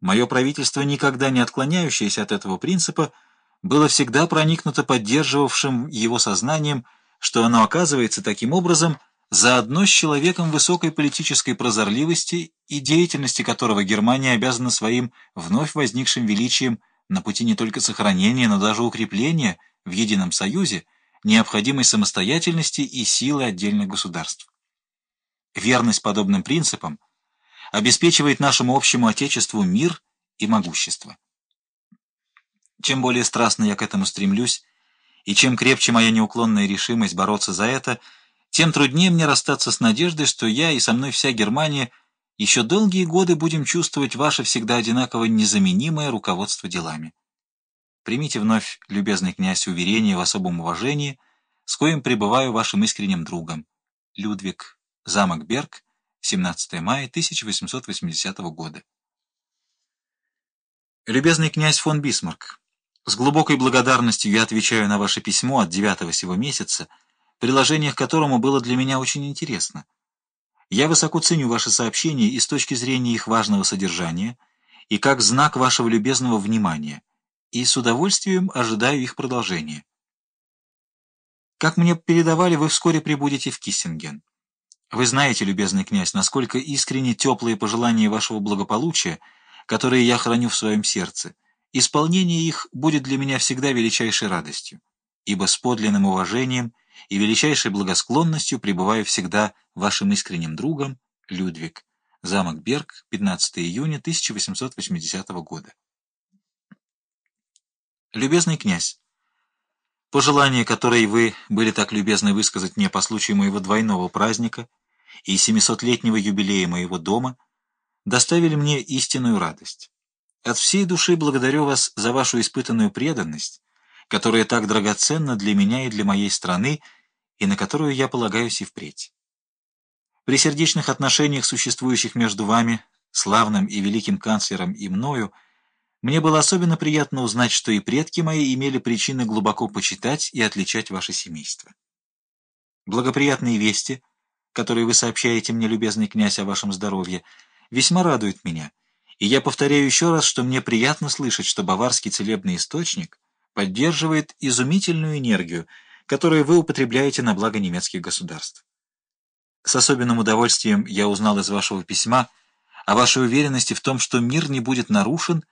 Мое правительство, никогда не отклоняющееся от этого принципа, было всегда проникнуто поддерживавшим его сознанием, что оно оказывается таким образом заодно с человеком высокой политической прозорливости и деятельности которого Германия обязана своим вновь возникшим величием на пути не только сохранения, но даже укрепления в едином союзе необходимой самостоятельности и силы отдельных государств. Верность подобным принципам обеспечивает нашему общему Отечеству мир и могущество. Чем более страстно я к этому стремлюсь, и чем крепче моя неуклонная решимость бороться за это, тем труднее мне расстаться с надеждой, что я и со мной вся Германия еще долгие годы будем чувствовать ваше всегда одинаково незаменимое руководство делами. Примите вновь, любезный князь, уверение в особом уважении, с коим пребываю вашим искренним другом. Людвиг, замок Берг, 17 мая 1880 года. Любезный князь фон Бисмарк, с глубокой благодарностью я отвечаю на ваше письмо от 9 сего месяца, приложение к которому было для меня очень интересно. Я высоко ценю ваши сообщения и с точки зрения их важного содержания, и как знак вашего любезного внимания, и с удовольствием ожидаю их продолжения. Как мне передавали, вы вскоре прибудете в Киссинген. Вы знаете, любезный князь, насколько искренне теплые пожелания вашего благополучия, которые я храню в своем сердце. Исполнение их будет для меня всегда величайшей радостью, ибо с подлинным уважением и величайшей благосклонностью пребываю всегда вашим искренним другом Людвиг. Замок Берг, 15 июня 1880 года. Любезный князь, пожелания, которые вы были так любезны высказать мне по случаю моего двойного праздника — и 700-летнего юбилея моего дома доставили мне истинную радость. От всей души благодарю вас за вашу испытанную преданность, которая так драгоценна для меня и для моей страны, и на которую я полагаюсь и впредь. При сердечных отношениях, существующих между вами, славным и великим канцлером и мною, мне было особенно приятно узнать, что и предки мои имели причины глубоко почитать и отличать ваше семейство. Благоприятные вести — которые вы сообщаете мне, любезный князь, о вашем здоровье, весьма радует меня, и я повторяю еще раз, что мне приятно слышать, что баварский целебный источник поддерживает изумительную энергию, которую вы употребляете на благо немецких государств. С особенным удовольствием я узнал из вашего письма о вашей уверенности в том, что мир не будет нарушен,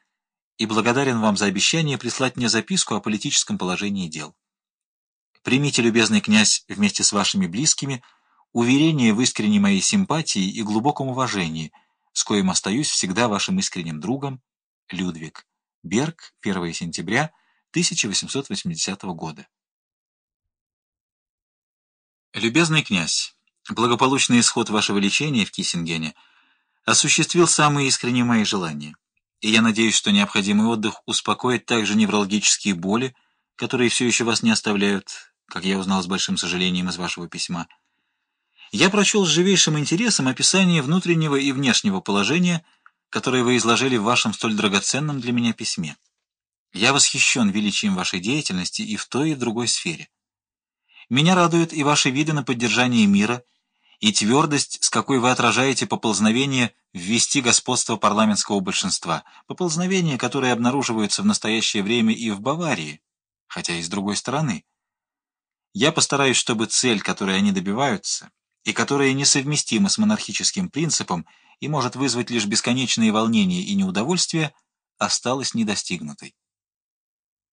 и благодарен вам за обещание прислать мне записку о политическом положении дел. Примите, любезный князь, вместе с вашими близкими, уверение в искренней моей симпатии и глубоком уважении, с коим остаюсь всегда вашим искренним другом, Людвиг. Берг, 1 сентября 1880 года. Любезный князь, благополучный исход вашего лечения в Киссингене осуществил самые искренние мои желания, и я надеюсь, что необходимый отдых успокоит также неврологические боли, которые все еще вас не оставляют, как я узнал с большим сожалением из вашего письма. Я прочел с живейшим интересом описание внутреннего и внешнего положения, которое вы изложили в вашем столь драгоценном для меня письме. Я восхищен величием вашей деятельности и в той, и в другой сфере. Меня радуют и ваши виды на поддержание мира, и твердость, с какой вы отражаете поползновение ввести господство парламентского большинства, поползновения, которые обнаруживаются в настоящее время и в Баварии, хотя и с другой стороны. Я постараюсь, чтобы цель, которой они добиваются, и которая несовместима с монархическим принципом и может вызвать лишь бесконечные волнения и неудовольствия, осталась недостигнутой.